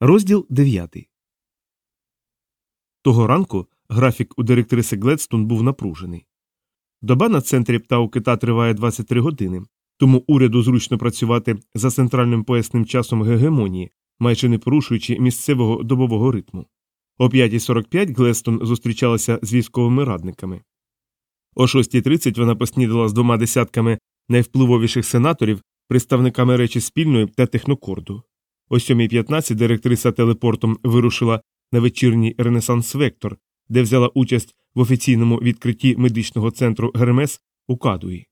Розділ 9. Того ранку графік у директриси Гледстон був напружений. Доба на центрі птау кита триває 23 години, тому уряду зручно працювати за центральним поясним часом гегемонії, майже не порушуючи місцевого добового ритму. О 5.45 Глестон зустрічалася з військовими радниками. О 6.30 вона поснідала з двома десятками найвпливовіших сенаторів, представниками речі спільної та технокорду. О 7.15 директриса телепортом вирушила на вечірній Ренесанс Вектор, де взяла участь в офіційному відкритті медичного центру Гермес у Кадуї.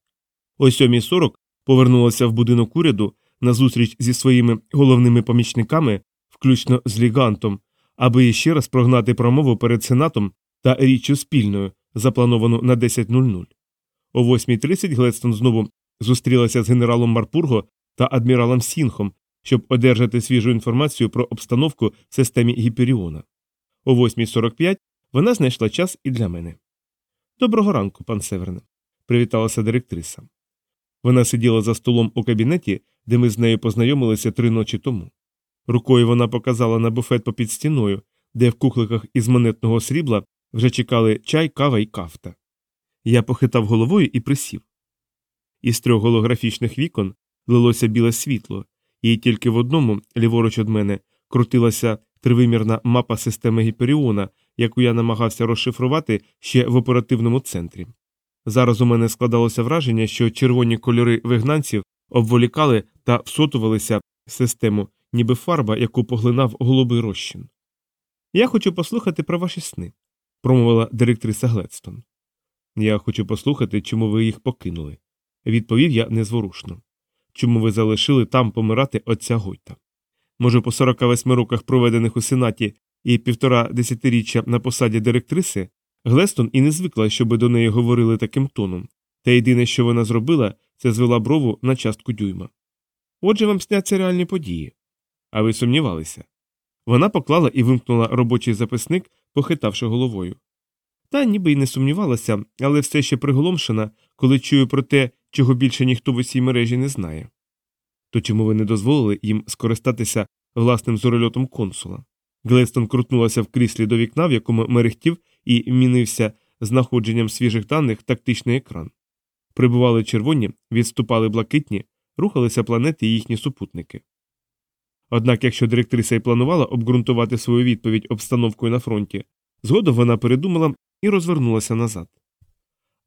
О 7.40 повернулася в будинок уряду на зустріч зі своїми головними помічниками, включно з Лігантом, аби ще раз прогнати промову перед Сенатом та річчю спільною, заплановану на 10.00. О 8.30 Гледстон знову зустрілася з генералом Марпурго та адміралом Сінхом, щоб одержати свіжу інформацію про обстановку в системі Гіперіона. О 8.45 вона знайшла час і для мене. Доброго ранку, пан Северне, привіталася директриса. Вона сиділа за столом у кабінеті, де ми з нею познайомилися три ночі тому. Рукою вона показала на буфет попід стіною, де в кухликах із монетного срібла вже чекали чай, кава і кафта. Я похитав головою і присів. Із трьох голографічних вікон лилося біле світло, і тільки в одному, ліворуч від мене, крутилася тривимірна мапа системи Гіперіона, яку я намагався розшифрувати ще в оперативному центрі. Зараз у мене складалося враження, що червоні кольори вигнанців обволікали та всотувалися в систему, ніби фарба, яку поглинав голубий розчин. Я хочу послухати про ваші сни, промовила директриса Гледстон. Я хочу послухати, чому ви їх покинули, відповів я незворушно. Чому ви залишили там помирати отця Гойта? Може, по 48 роках, проведених у сенаті і півтора десятиріччя на посаді директриси, Глестон і не звикла, щоби до неї говорили таким тоном, та єдине, що вона зробила, це звела брову на частку дюйма. Отже, вам сняться реальні події. А ви сумнівалися? Вона поклала і вимкнула робочий записник, похитавши головою. Та ніби й не сумнівалася, але все ще приголомшена, коли чую про те, чого більше ніхто в усій мережі не знає. То чому ви не дозволили їм скористатися власним зорольотом консула? Глестон крутнулася в кріслі до вікна, в якому мерехтів і мінився знаходженням свіжих даних тактичний екран. Прибували червоні, відступали блакитні, рухалися планети і їхні супутники. Однак, якщо директриса й планувала обґрунтувати свою відповідь обстановкою на фронті, згодом вона передумала і розвернулася назад.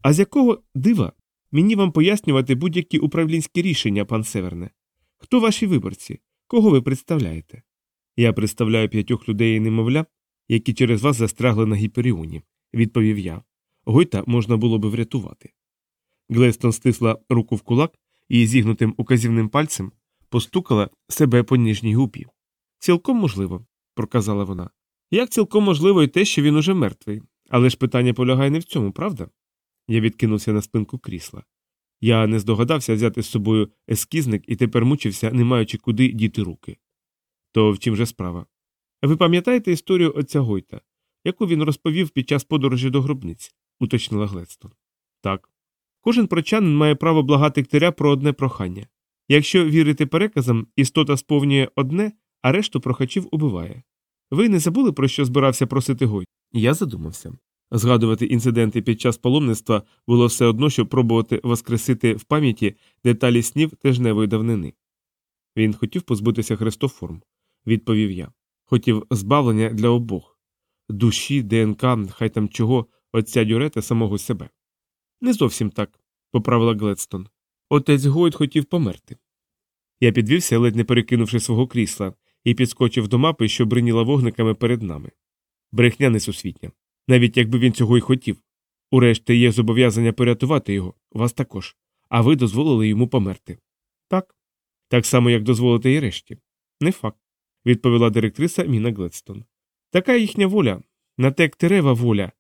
А з якого дива мені вам пояснювати будь-які управлінські рішення, пан Северне? Хто ваші виборці? Кого ви представляєте? Я представляю п'ятьох людей і немовля, які через вас застрягли на гіперіоні, відповів я. Гойта можна було би врятувати. Глестон стисла руку в кулак і зігнутим указівним пальцем постукала себе по ніжній губі. Цілком можливо, проказала вона. Як цілком можливо і те, що він уже мертвий. Але ж питання полягає не в цьому, правда? Я відкинувся на спинку крісла. Я не здогадався взяти з собою ескізник і тепер мучився, не маючи куди діти руки. То в чим же справа? Ви пам'ятаєте історію отця Гойта, яку він розповів під час подорожі до гробниць, уточнила Гледстон. Так. Кожен прочанин має право благати ктиря про одне прохання. Якщо вірити переказам, істота сповнює одне, а решту прохачів убиває. Ви не забули, про що збирався просити Гойт? Я задумався. Згадувати інциденти під час паломництва було все одно, щоб пробувати воскресити в пам'яті деталі снів тижневої давнини. Він хотів позбутися хрестоформ, відповів я. Хотів збавлення для обох душі, ДНК, хай там чого, отця дюрета самого себе. Не зовсім так, поправила Гледстон. Отець Гойд хотів померти. Я підвівся, ледь не перекинувши свого крісла, і підскочив до мапи, що бриніла вогниками перед нами. Брехня несусвітня навіть якби він цього й хотів. Урешті є зобов'язання порятувати його, вас також, а ви дозволили йому померти. Так. Так само, як дозволити і решті. Не факт, відповіла директриса Міна Гледстон. Така їхня воля, на те ктерева воля,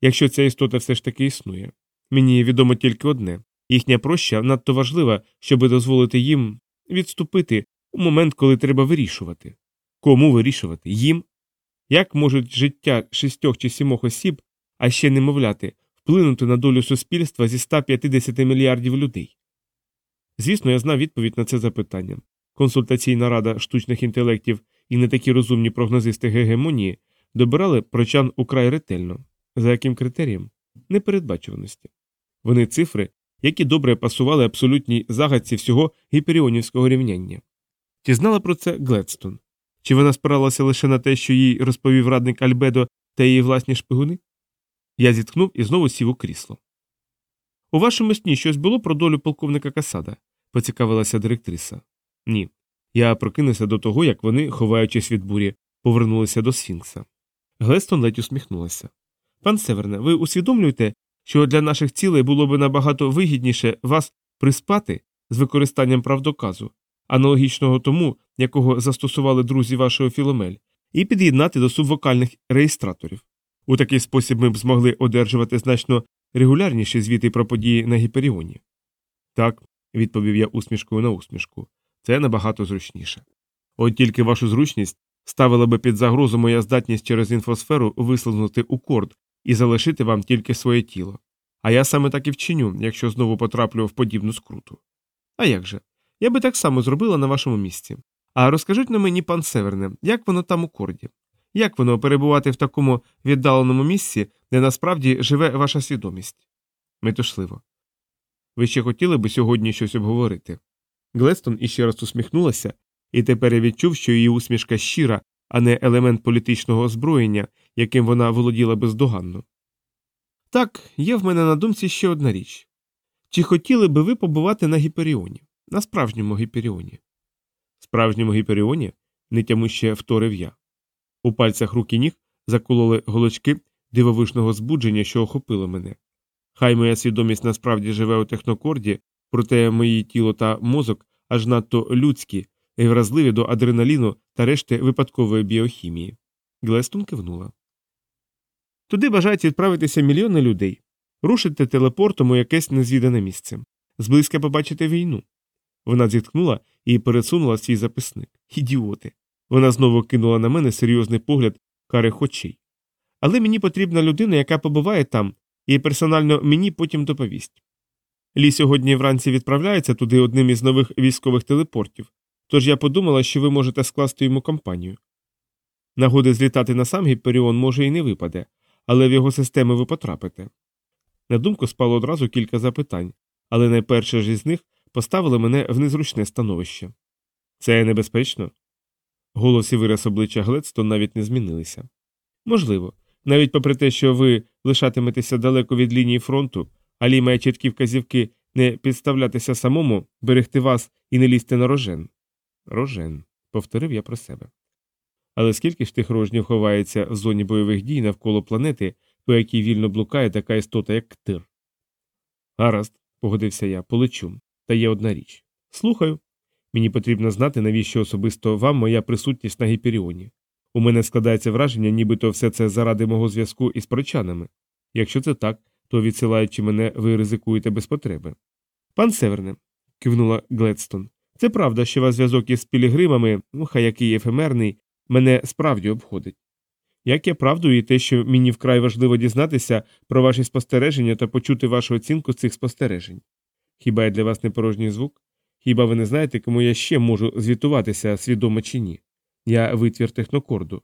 якщо ця істота все ж таки існує. Мені відомо тільки одне їхня проща надто важлива, щоб дозволити їм відступити у момент, коли треба вирішувати. Кому вирішувати? Їм як можуть життя шістьох чи сімох осіб, а ще немовляти, вплинути на долю суспільства зі 150 мільярдів людей? Звісно, я знав відповідь на це запитання. Консультаційна рада штучних інтелектів і не такі розумні прогнозисти гегемонії добирали прочан украй ретельно. За яким критерієм? Непередбачуваності. Вони цифри, які добре пасували абсолютній загадці всього гіперіонівського рівняння. Чи знала про це Гледстон? Чи вона спиралася лише на те, що їй розповів радник Альбедо та її власні шпигуни? Я зітхнув і знову сів у крісло. У вашому сні щось було про долю полковника Касада? поцікавилася директриса. Ні. Я прокинувся до того, як вони, ховаючись від бурі, повернулися до Сфінкса. Глестон ледь усміхнулася. Пан Северне, ви усвідомлюєте, що для наших цілей було би набагато вигідніше вас приспати з використанням правдоказу, аналогічного тому, якого застосували друзі вашого філомель, і під'єднати до субвокальних реєстраторів. У такий спосіб ми б змогли одержувати значно регулярніші звіти про події на Гіперіоні. Так, відповів я усмішкою на усмішку, це набагато зручніше. От тільки вашу зручність ставила би під загрозу моя здатність через інфосферу вислизнути у корд і залишити вам тільки своє тіло. А я саме так і вчиню, якщо знову потраплю в подібну скруту. А як же? Я би так само зробила на вашому місці. А розкажіть на мені, пан Северне, як воно там у корді? Як воно перебувати в такому віддаленому місці, де насправді живе ваша свідомість? Метушливо. Ви ще хотіли би сьогодні щось обговорити? Глестон іще раз усміхнулася, і тепер я відчув, що її усмішка щира, а не елемент політичного озброєння, яким вона володіла бездоганно. Так, є в мене на думці ще одна річ. Чи хотіли би ви побувати на Гіперіоні, на справжньому Гіперіоні? Справжньому Гіперіоні? нетямуще вторив я. У пальцях рук і ніг закололи голочки дивовижного збудження, що охопило мене. Хай моя свідомість насправді живе у технокорді, проте мої тіло та мозок аж надто людські і вразливі до адреналіну та решти випадкової біохімії. Глестон кивнула. Туди бажають відправитися мільйони людей, рушити телепортом у якесь незвідане місце, зблизька побачити війну. Вона зіткнула і пересунула свій записник. Ідіоти. Вона знову кинула на мене серйозний погляд карих очей. Але мені потрібна людина, яка побуває там, і персонально мені потім доповість. Лі сьогодні вранці відправляється туди одним із нових військових телепортів, тож я подумала, що ви можете скласти йому компанію. Нагоди злітати на сам Гіперіон може і не випаде, але в його системи ви потрапите. На думку спало одразу кілька запитань, але найперше ж із них поставили мене в незручне становище. Це небезпечно? Голос і вираз обличчя Гледстон навіть не змінилися. Можливо, навіть попри те, що ви лишатиметеся далеко від лінії фронту, Алі має чіткі вказівки не підставлятися самому, берегти вас і не лізти на рожен. Рожен, повторив я про себе. Але скільки ж тих рожнів ховається в зоні бойових дій навколо планети, по якій вільно блукає така істота, як ктир? Гаразд, погодився я, полечу. Та є одна річ. Слухаю. Мені потрібно знати, навіщо особисто вам моя присутність на гіперіоні. У мене складається враження, нібито все це заради мого зв'язку із прочанами. Якщо це так, то відсилаючи мене, ви ризикуєте без потреби. Пан Северне, кивнула Гледстон, це правда, що ваш зв'язок із пілігримами, ну хай який ефемерний, мене справді обходить. Як є правдою і те, що мені вкрай важливо дізнатися про ваші спостереження та почути вашу оцінку цих спостережень. Хіба я для вас не порожній звук? Хіба ви не знаєте, кому я ще можу звітуватися, свідомо чи ні? Я витвір технокорду.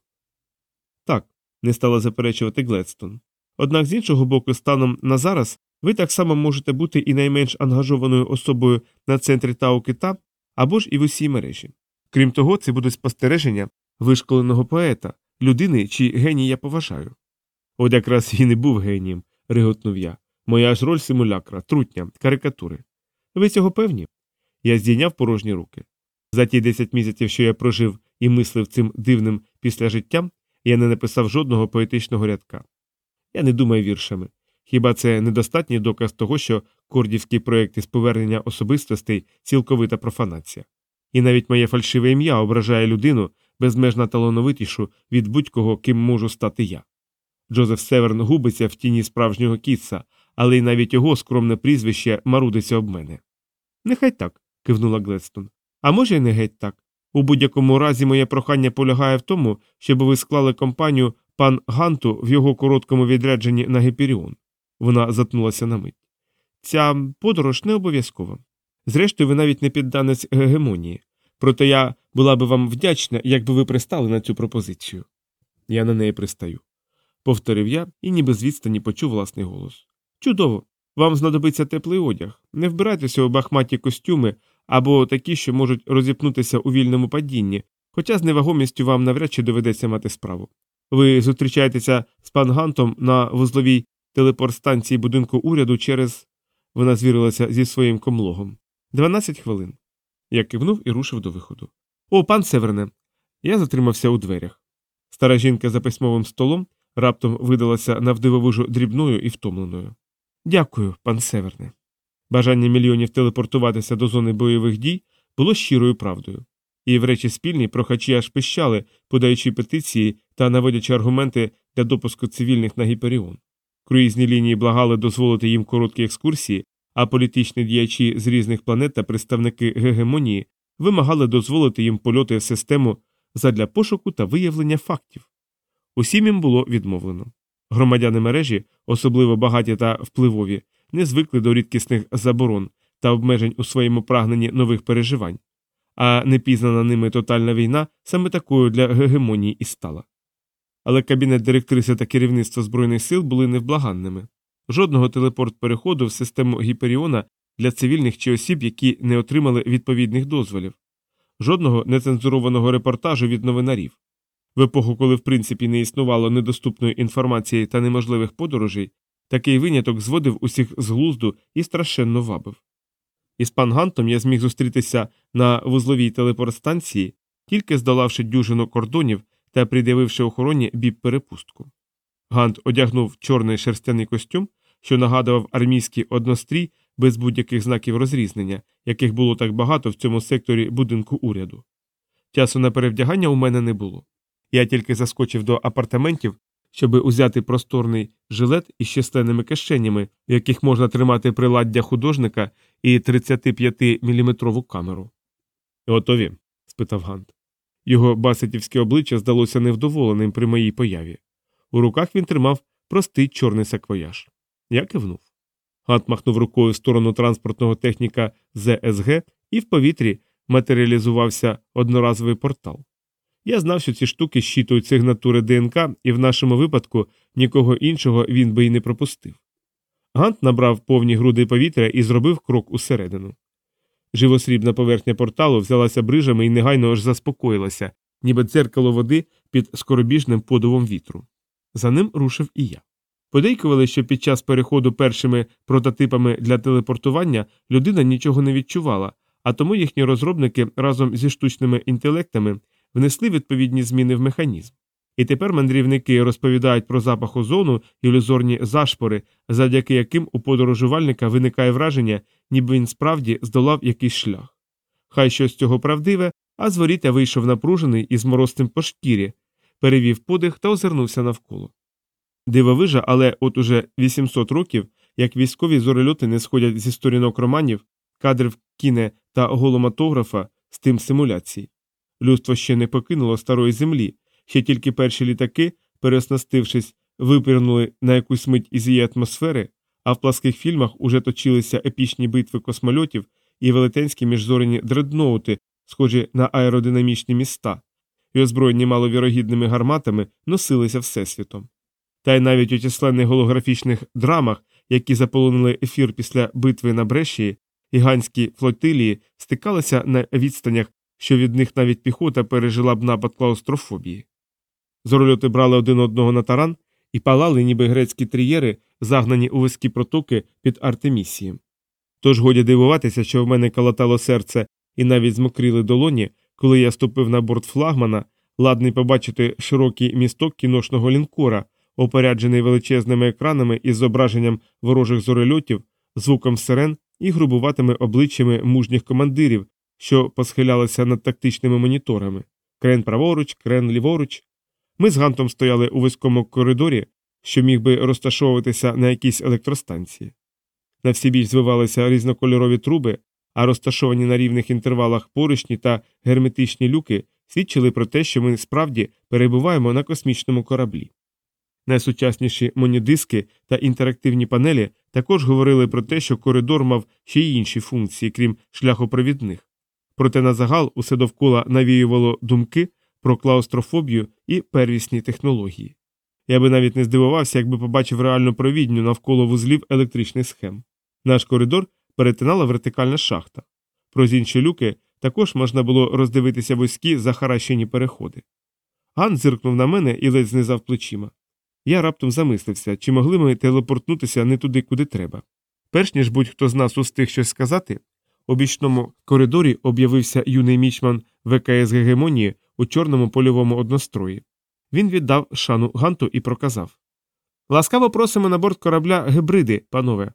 Так, не стала заперечувати Гледстон. Однак з іншого боку, станом на зараз ви так само можете бути і найменш ангажованою особою на центрі Тау Кита або ж і в усій мережі. Крім того, це будуть спостереження вишколеного поета, людини, чи геній я поважаю. От якраз він і був генієм, риготнув я. Моя ж роль симулякра, трутня, карикатури. Ви цього певні? Я здійняв порожні руки. За ті 10 місяців, що я прожив і мислив цим дивним після життя, я не написав жодного поетичного рядка. Я не думаю віршами. Хіба це недостатній доказ того, що кордівський проєкт із повернення особистостей цілковита профанація? І навіть моє фальшиве ім'я ображає людину безмежно талановитішу від будь-кого, ким можу стати я. Джозеф Северн губиться в тіні справжнього кітса, але й навіть його скромне прізвище марудиться об мене. Нехай так, кивнула Гледстон. А може, й не геть так. У будь-якому разі моє прохання полягає в тому, щоб ви склали компанію пан Ганту в його короткому відрядженні на Гіперіон. Вона затнулася на мить. Ця подорож не обов'язкова. Зрештою, ви навіть не підданець гегемонії. Проте я була би вам вдячна, якби ви пристали на цю пропозицію. Я на неї пристаю. Повторив я і ніби з відстані почув власний голос. Чудово! Вам знадобиться теплий одяг. Не вбирайтеся у бахматі костюми або такі, що можуть розіпнутися у вільному падінні, хоча з невагомістю вам навряд чи доведеться мати справу. Ви зустрічаєтеся з пангантом на вузловій телепортстанції будинку уряду через. Вона звірилася зі своїм комлогом. Дванадцять хвилин. Я кивнув і рушив до виходу. О, пан Северне. Я затримався у дверях. Стара жінка за письмовим столом раптом видалася навдивовижу дрібною і втомленою. Дякую, пан Северне. Бажання мільйонів телепортуватися до зони бойових дій було щирою правдою. І в речі спільні прохачі аж пищали, подаючи петиції та наводячи аргументи для допуску цивільних на гіперіон. Круїзні лінії благали дозволити їм короткі екскурсії, а політичні діячі з різних планет та представники гегемонії вимагали дозволити їм польоти в систему задля пошуку та виявлення фактів. Усім їм було відмовлено. Громадяни мережі, особливо багаті та впливові, не звикли до рідкісних заборон та обмежень у своєму прагненні нових переживань, а непізнана ними тотальна війна саме такою для гегемонії і стала. Але кабінет директриси та керівництво Збройних сил були невблаганними. Жодного телепорт переходу в систему Гіперіона для цивільних чи осіб, які не отримали відповідних дозволів, жодного нецензурованого репортажу від новинарів. В епоху, коли в принципі не існувало недоступної інформації та неможливих подорожей, такий виняток зводив усіх з глузду і страшенно вабив. Із пангантом я зміг зустрітися на вузловій телепортстанції, тільки здолавши дюжину кордонів та пред'явивши охороні біб перепустку. Гант одягнув чорний шерстяний костюм, що нагадував армійський однострій без будь-яких знаків розрізнення, яких було так багато в цьому секторі будинку уряду. Часу на перевдягання у мене не було. Я тільки заскочив до апартаментів, щоби узяти просторний жилет із численними кишенями, в яких можна тримати приладдя художника і 35-мм камеру. Готові? спитав Гант. Його басетівське обличчя здалося невдоволеним при моїй появі. У руках він тримав простий чорний саквояж. Я кивнув. Гант махнув рукою в сторону транспортного техніка ЗСГ, і в повітрі матеріалізувався одноразовий портал. Я знав, що ці штуки щитують сигнатури ДНК, і в нашому випадку нікого іншого він би й не пропустив. Гант набрав повні груди повітря і зробив крок усередину. Живосрібна поверхня порталу взялася брижами і негайно аж заспокоїлася, ніби дзеркало води під скоробіжним подувом вітру. За ним рушив і я. Подейкували, що під час переходу першими прототипами для телепортування людина нічого не відчувала, а тому їхні розробники разом зі штучними інтелектами внесли відповідні зміни в механізм. І тепер мандрівники розповідають про запах озону і ілюзорні зашпори, завдяки яким у подорожувальника виникає враження, ніби він справді здолав якийсь шлях. Хай щось цього правдиве, а з воріт вийшов напружений і з морозним по шкірі, перевів подих та озирнувся навколо. Дивовижа, але от уже 800 років, як військові зорольоти не сходять зі сторінок романів, кадрів кіне та голоматографа з тим симуляцій. Людство ще не покинуло старої землі, ще тільки перші літаки, переоснастившись, випірнули на якусь мить із її атмосфери, а в пласких фільмах уже точилися епічні битви космольотів і велетенські міжзорені дредноути, схожі на аеродинамічні міста, і озброєні маловірогідними гарматами носилися всесвітом. Та й навіть у численних голографічних драмах, які заполонили ефір після битви на Брешії, гігантські флотилії стикалися на відстанях, що від них навіть піхота пережила б напад клаустрофобії. Зорольоти брали один одного на таран і палали, ніби грецькі трієри, загнані у вузькі протоки під Артемісієм. Тож годі дивуватися, що в мене калатало серце і навіть змокріли долоні, коли я ступив на борт флагмана, ладний побачити широкий місток кіношного лінкора, опоряджений величезними екранами із зображенням ворожих зорольотів, звуком сирен і грубуватими обличчями мужніх командирів, що посхилялися над тактичними моніторами крен праворуч, крен ліворуч. Ми з Гантом стояли у вузькому коридорі, що міг би розташовуватися на якійсь електростанції. На всі біч звивалися різнокольорові труби, а розташовані на рівних інтервалах поручні та герметичні люки свідчили про те, що ми справді перебуваємо на космічному кораблі. Найсучасніші монідиски та інтерактивні панелі також говорили про те, що коридор мав ще й інші функції, крім шляхопровідних. Проте на загал усе довкола навіювало думки про клаустрофобію і первісні технології. Я би навіть не здивувався, якби побачив реальну провідню навколо вузлів електричних схем. Наш коридор перетинала вертикальна шахта. Про інші люки також можна було роздивитися вузькі захаращені переходи. Ган зиркнув на мене і ледь знизав плечима. Я раптом замислився, чи могли ми телепортнутися не туди, куди треба. Перш ніж будь-хто з нас устиг щось сказати, у бічному коридорі об'явився юний мічман ВКС Гегемонії у чорному польовому однострої. Він віддав шану Ганту і проказав Ласкаво просимо на борт корабля гибриди, панове.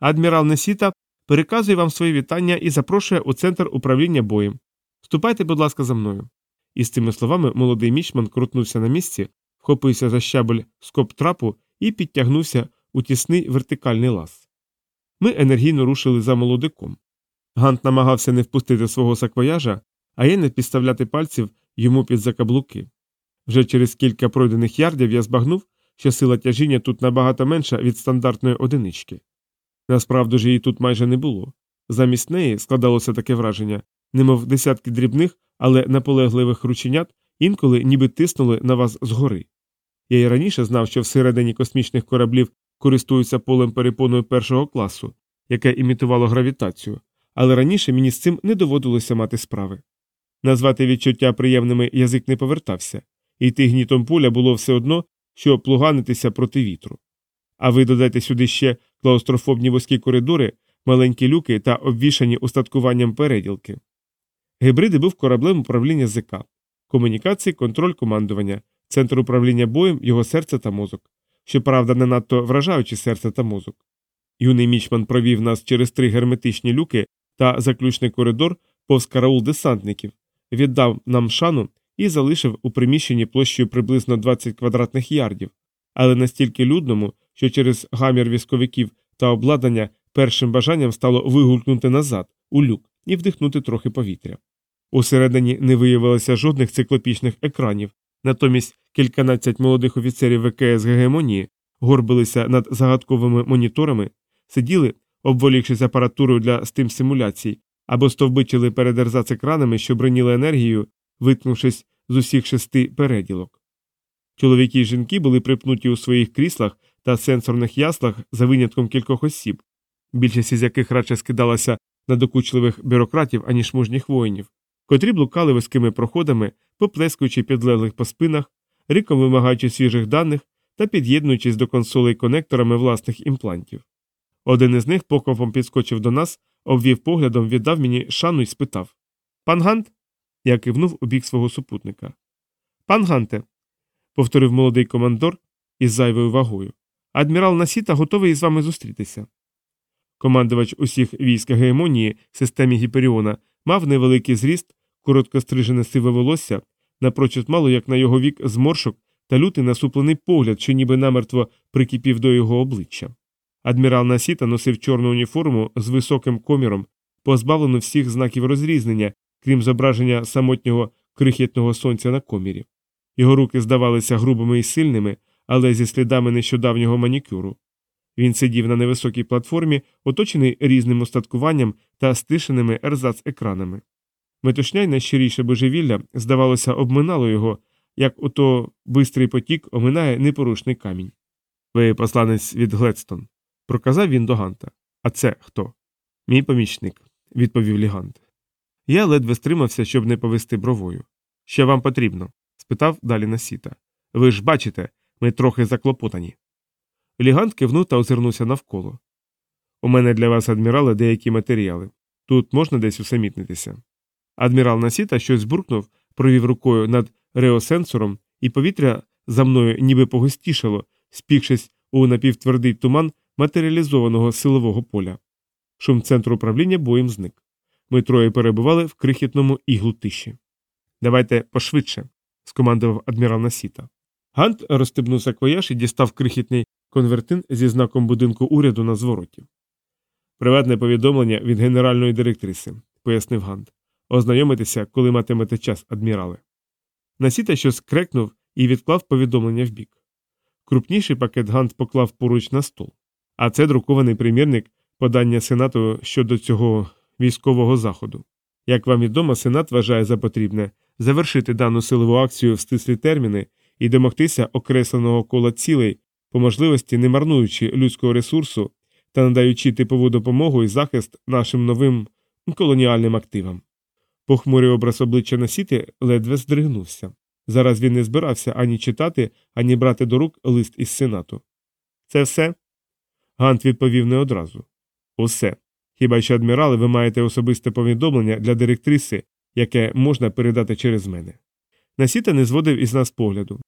Адмірал Несіта переказує вам свої вітання і запрошує у центр управління боєм. Ступайте, будь ласка, за мною. І з цими словами молодий мічман крутнувся на місці, вхопився за щабель скоп трапу і підтягнувся у тісний вертикальний лаз. Ми енергійно рушили за молодиком. Гант намагався не впустити свого саквояжа, а я не підставляти пальців йому під закаблуки. Вже через кілька пройдених ярдів я збагнув, що сила тяжіння тут набагато менша від стандартної одинички. Насправді ж її тут майже не було. Замість неї складалося таке враження, немов десятки дрібних, але наполегливих рученят інколи ніби тиснули на вас згори. Я й раніше знав, що всередині космічних кораблів користуються полем перепоною першого класу, яке імітувало гравітацію, але раніше мені з цим не доводилося мати справи. Назвати відчуття приємними язик не повертався, і йти гнітом поля було все одно, що плуганитися проти вітру. А ви додайте сюди ще клаустрофобні вузькі коридори, маленькі люки та обвішані устаткуванням переділки. Гібриди був кораблем управління ЗК, комунікації, контроль командування, центр управління боєм, його серце та мозок. Щоправда, не надто вражаючи серце та мозок. Юний мічман провів нас через три герметичні люки та заключний коридор повз караул десантників, віддав нам шану і залишив у приміщенні площею приблизно 20 квадратних ярдів, але настільки людному, що через гамір військовиків та обладнання першим бажанням стало вигулькнути назад, у люк, і вдихнути трохи повітря. Усередині не виявилося жодних циклопічних екранів, натомість кільканадцять молодих офіцерів ВКС Гегемонії горбилися над загадковими моніторами, сиділи, обволікшись апаратурою для стим симуляцій, або стовбичили перед ерзац-екранами, що броніли енергію, виткнувшись з усіх шести переділок. Чоловіки й жінки були припнуті у своїх кріслах та сенсорних яслах за винятком кількох осіб, більшість із яких радше скидалася на докучливих бюрократів, аніж мужніх воїнів, котрі блукали вузькими проходами, поплескуючи підлеглих по спинах, риком вимагаючи свіжих даних та під'єднуючись до консолей конекторами власних імплантів. Один із них покопом підскочив до нас, обвів поглядом, віддав мені шану і спитав Пан Гант? Я кивнув у бік свого супутника. Пан Ганте, повторив молодий командор із зайвою вагою. Адмірал Насіта готовий із вами зустрітися. Командувач усіх військ гегемонії в системі Гіперіона мав невеликий зріст, коротко стрижене сиве волосся, напрочуд мало як на його вік зморшок та лютий насуплений погляд, що ніби намертво прикипів до його обличчя. Адмірал Насіта носив чорну уніформу з високим коміром, позбавлену всіх знаків розрізнення, крім зображення самотнього крихітного сонця на комірі. Його руки здавалися грубими і сильними, але зі слідами нещодавнього манікюру. Він сидів на невисокій платформі, оточений різним устаткуванням та стишеними ерзац-екранами. Метушня й найщиріше божевілля, здавалося, обминало його, як ото бистрий потік оминає непорушний камінь. Ви посланець від Гледстон, проказав він до Ганта. А це хто? Мій помічник, відповів Лігант. Я ледве стримався, щоб не повести бровою. Що вам потрібно? спитав далі Насіта. Ви ж бачите, ми трохи заклопотані. Лігант кивнув та озирнувся навколо. У мене для вас, адмірале, деякі матеріали. Тут можна десь усамітнитися. Адмірал Насіта щось збуркнув, провів рукою над реосенсором, і повітря за мною ніби погустішало, спікшись у напівтвердий туман матеріалізованого силового поля. Шум центру управління боєм зник. Ми троє перебували в крихітному іглу тиші. Давайте пошвидше, скомандував адмірал Насіта. Гант розстебнув саквояж і дістав крихітний конвертин зі знаком будинку уряду на звороті. Приватне повідомлення від генеральної директриси, пояснив Гант. Ознайомитися, коли матимете час, адмірале. Насіта щось крекнув і відклав повідомлення вбік. Крупніший пакет Гант поклав поруч на стол, а це друкований примірник подання Сенату щодо цього військового заходу. Як вам відомо, Сенат вважає за потрібне завершити дану силову акцію в стислі терміни і домогтися окресленого кола цілей, по можливості не марнуючи людського ресурсу та надаючи типову допомогу і захист нашим новим колоніальним активам. Похмурий образ обличчя Насіти ледве здригнувся. Зараз він не збирався ані читати, ані брати до рук лист із сенату. Це все? Гант відповів не одразу. Усе. Хіба що, адмірали, ви маєте особисте повідомлення для директриси, яке можна передати через мене. Насіта не зводив із нас погляду.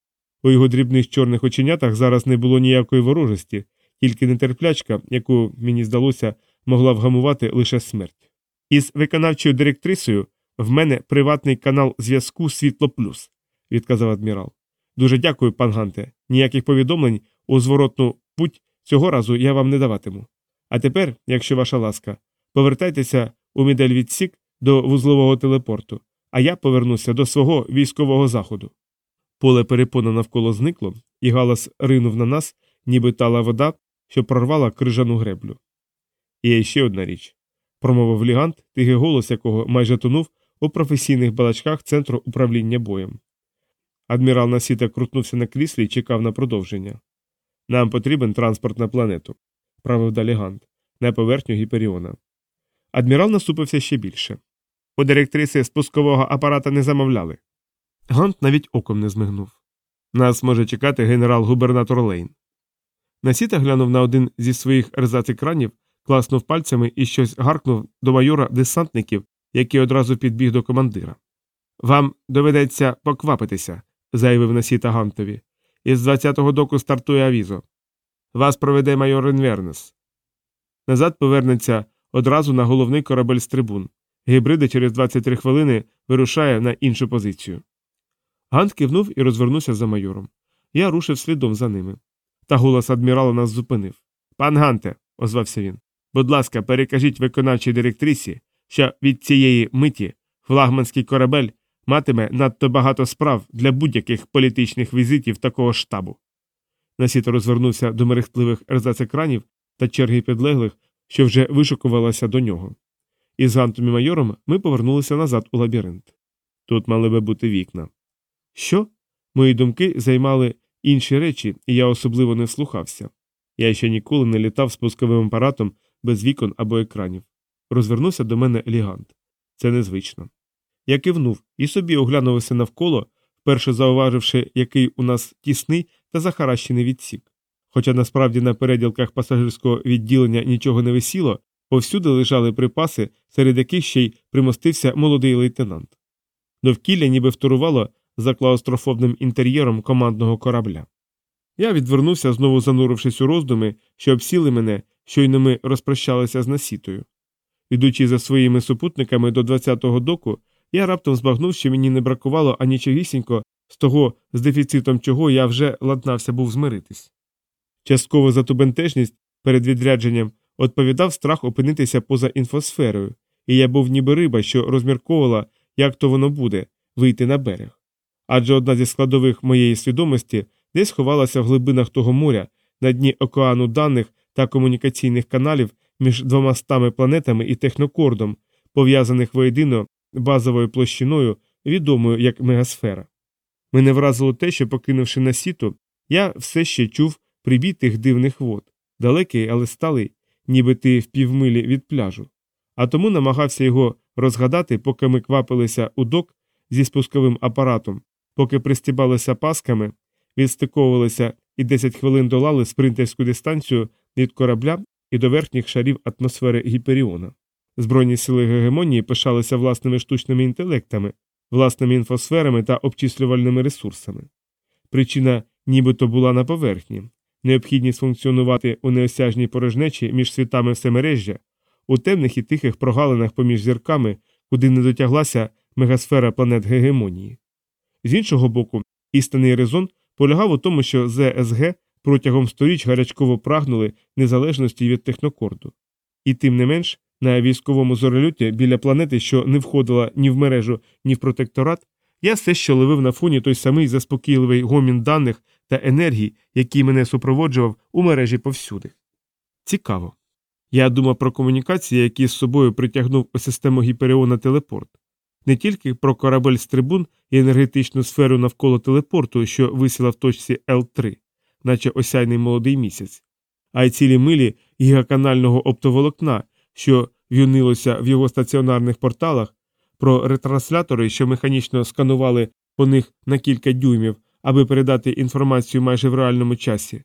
У його дрібних чорних оченятах зараз не було ніякої ворожості, тільки нетерплячка, яку, мені здалося, могла вгамувати лише смерть. Із виконавчою директрисою в мене приватний канал зв'язку Світло Плюс, відказав адмірал. Дуже дякую, пан Ганте. Ніяких повідомлень у зворотну путь цього разу я вам не даватиму. А тепер, якщо ваша ласка, повертайтеся у мідель відсік до вузлового телепорту, а я повернуся до свого військового заходу. Поле перепона навколо зникло, і галас ринув на нас, ніби тала вода, що прорвала крижану греблю. І ще одна річ, промовив лігант, тихий голос якого майже тонув у професійних балачках центру управління боєм. Адмірал Насіта крутнувся на кріслі і чекав на продовження. Нам потрібен транспорт на планету, правив далі Гант, на поверхню Гіперіона. Адмірал насупився ще більше. У директриси спускового апарата не замовляли. Гант навіть оком не змигнув. Нас може чекати генерал-губернатор Лейн. Насіта глянув на один зі своїх ерзац-екранів, класнув пальцями і щось гаркнув до майора десантників, який одразу підбіг до командира. Вам доведеться поквапитися, заявив Насіта Гантові. Із 20-го доку стартує авізо. Вас проведе майор Інвернес. Назад повернеться одразу на головний корабель з трибун. Гібриди через 23 хвилини вирушає на іншу позицію. Гант кивнув і розвернувся за майором. Я рушив слідом за ними. Та голос адмірала нас зупинив. Пан Ганте, озвався він. Будь ласка, перекажіть виконавчій директрисі, що від цієї миті флагманський корабель матиме надто багато справ для будь-яких політичних візитів такого штабу. Насіто розвернувся до мерехтливих ерзац-екранів та черги підлеглих, що вже вишукувалася до нього. Із Гантом і майором ми повернулися назад у лабіринт. Тут мали би бути вікна. Що? Мої думки займали інші речі, і я особливо не вслухався. Я ще ніколи не літав спусковим апаратом без вікон або екранів. Розвернувся до мене лігант. Це незвично. Я кивнув і собі оглянувся навколо, вперше зауваживши, який у нас тісний та захаращений відсік. Хоча насправді на переділках пасажирського відділення нічого не висіло, повсюди лежали припаси, серед яких ще й примостився молодий лейтенант. Довкілля ніби вторувало за клаустрофобним інтер'єром командного корабля. Я відвернувся, знову занурившись у роздуми, що обсіли мене, щойно ми розпрощалися з насітою. Ідучи за своїми супутниками до 20-го доку, я раптом збагнув, що мені не бракувало анічогісінько з того, з дефіцитом чого я вже ладнався був змиритись. Частково за ту бентежність перед відрядженням відповідав страх опинитися поза інфосферою, і я був ніби риба, що розмірковувала, як то воно буде вийти на берег. Адже одна зі складових моєї свідомості десь ховалася в глибинах того моря, на дні океану даних та комунікаційних каналів між двома стами планетами і технокордом, пов'язаних воєдино базовою площиною, відомою як мегасфера. Мене вразило те, що, покинувши насіту, я все ще чув прибій тих дивних вод, далекий, але сталий, ніби ти в півмилі від пляжу, а тому намагався його розгадати, поки ми квапилися у док зі спусковим апаратом, поки пристібалися пасками, відстиковувалися і 10 хвилин долали спринтерську дистанцію від корабля і до верхніх шарів атмосфери Гіперіона. Збройні сили гегемонії пишалися власними штучними інтелектами, власними інфосферами та обчислювальними ресурсами. Причина нібито була на поверхні, необхідність функціонувати у неосяжній порожнечі між світами всемережжя, у темних і тихих прогалинах поміж зірками, куди не дотяглася мегасфера планет гегемонії. З іншого боку, істинний резон полягав у тому, що ЗСГ протягом сторіч гарячково прагнули незалежності від технокорду. І тим не менш, на військовому зорольоті біля планети, що не входила ні в мережу, ні в протекторат, я все ще ловив на фоні той самий заспокійливий гомін даних та енергій, який мене супроводжував у мережі повсюди. Цікаво. Я думав про комунікації, які з собою притягнув у систему Гіперіона телепорт, не тільки про корабель з трибун і енергетичну сферу навколо телепорту, що висіла в точці Л3, наче осяйний молодий місяць, а й цілі милі гігаканального оптоволокна, що в'юнилося в його стаціонарних порталах, про ретранслятори, що механічно сканували по них на кілька дюймів, аби передати інформацію майже в реальному часі,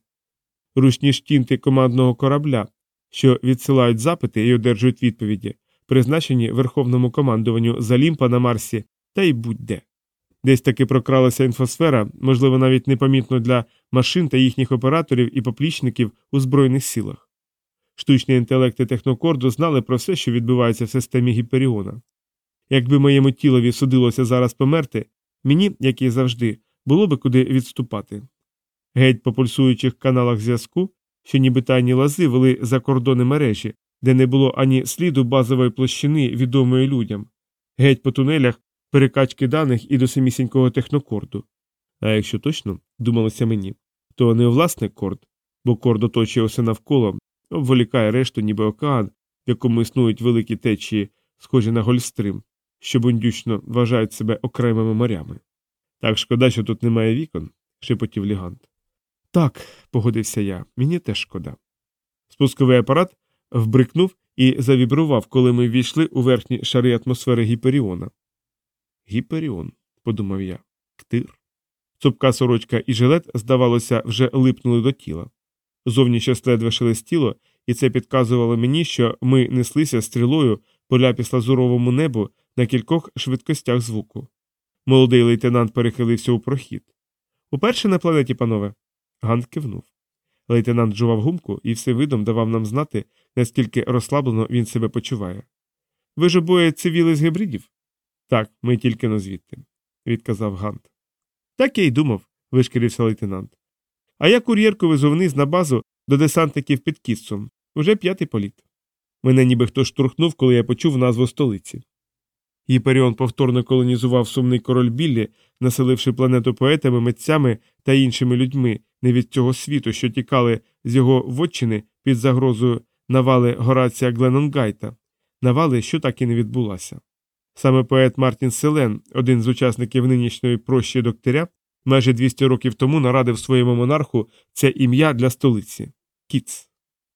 ручні штінти командного корабля, що відсилають запити і одержують відповіді, призначені Верховному командуванню Залімпа на Марсі та й будь-де. Десь таки прокралася інфосфера, можливо, навіть непомітно для машин та їхніх операторів і поплічників у Збройних силах. Штучні інтелекти технокорду знали про все, що відбувається в системі Гіперіона. Якби моєму тілові судилося зараз померти, мені, як і завжди, було би куди відступати. Геть по пульсуючих каналах зв'язку, що ніби тайні лази вели за кордони мережі, де не було ані сліду базової площини, відомої людям, геть по тунелях перекачки даних і до самісінького технокорду. А якщо точно, думалося мені, то не власне корд, бо корд оточує усе навколо, обволікає решту, ніби океан, в якому існують великі течії, схожі на гольстрим, що бундючно вважають себе окремими морями. Так шкода, що тут немає вікон, шепотів лігант. Так, погодився я, мені теж шкода. Спусковий апарат вбрикнув і завібрував, коли ми ввійшли у верхні шари атмосфери Гіперіона. Гіперіон, подумав я, ктир. Цупка сорочка і жилет, здавалося, вже липнули до тіла. Зовні щось ледве шелестіло, і це підказувало мені, що ми неслися стрілою по ляпіс лазуровому небу на кількох швидкостях звуку. Молодий лейтенант перехилився у прохід. Уперше на планеті, панове. Гант кивнув. Лейтенант жував гумку і все видом давав нам знати, наскільки розслаблено він себе почуває. Ви ж обоє цивіли з гібридів? Так, ми тільки но звідти, відказав Гант. Так я й думав, вишкірився лейтенант. А я кур'єрку везу вниз на базу до десантників під Кіссом. Уже п'ятий політ. Мене ніби хто штурхнув, коли я почув назву столиці. Гіперіон повторно колонізував сумний король Біллі, населивши планету поетами, митцями та іншими людьми не від цього світу, що тікали з його вотчини під загрозою навали Горація Гленонгайта, навали, що так і не відбулася. Саме поет Мартін Селен, один з учасників нинішньої прощі докторя, майже 200 років тому нарадив своєму монарху це ім'я для столиці Кіц.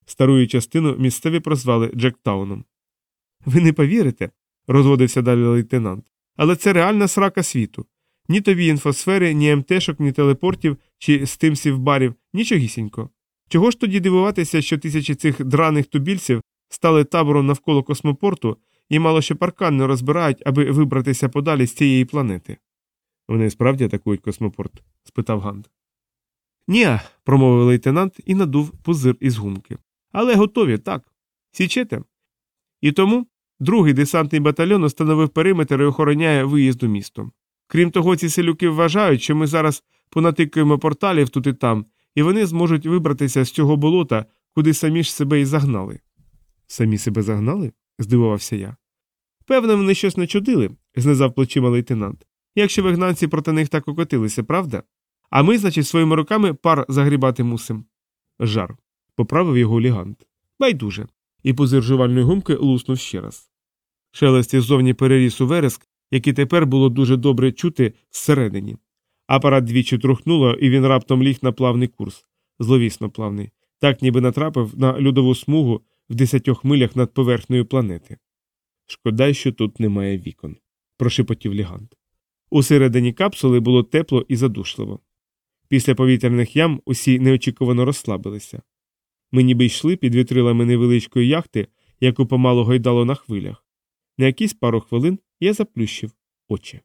Старую частину місцеві прозвали Джектауном. Ви не повірите, розводився далі лейтенант. Але це реальна срака світу. Ні тобі інфосфери, ні МТшок, ні телепортів чи стимсів барів, нічогісінько. Чого ж тоді дивуватися, що тисячі цих драних тубільців стали табором навколо космопорту і мало що паркан не розбирають, аби вибратися подалі з цієї планети? Вони справді атакують космопорт? спитав Гант. Ні, промовив лейтенант і надув пузир із гумки. Але готові, так. Січете? І тому другий десантний батальйон установив периметр і охороняє виїзд у місто. Крім того, ці селюки вважають, що ми зараз понатикаємо порталів тут і там, і вони зможуть вибратися з цього болота, куди самі ж себе і загнали. Самі себе загнали? здивувався я. Певно, вони щось начудили, знизав плечима лейтенант. Якщо вигнанці проти них так окотилися, правда? А ми, значить, своїми руками пар загрібати мусим. Жар. Поправив його лігант. Байдуже. І пузир жувальної гумки луснув ще раз. Шелест іззовні переріс у вереск, який тепер було дуже добре чути зсередині. Апарат двічі трухнуло, і він раптом ліг на плавний курс, зловісно плавний, так ніби натрапив на льодову смугу в десятьох милях над поверхнею планети. Шкода, що тут немає вікон, прошепотів лігант. Усередині капсули було тепло і задушливо. Після повітряних ям усі неочікувано розслабилися. Ми ніби йшли під вітрилами невеличкої яхти, яку помало гойдало на хвилях. На якісь пару хвилин я заплющив очі.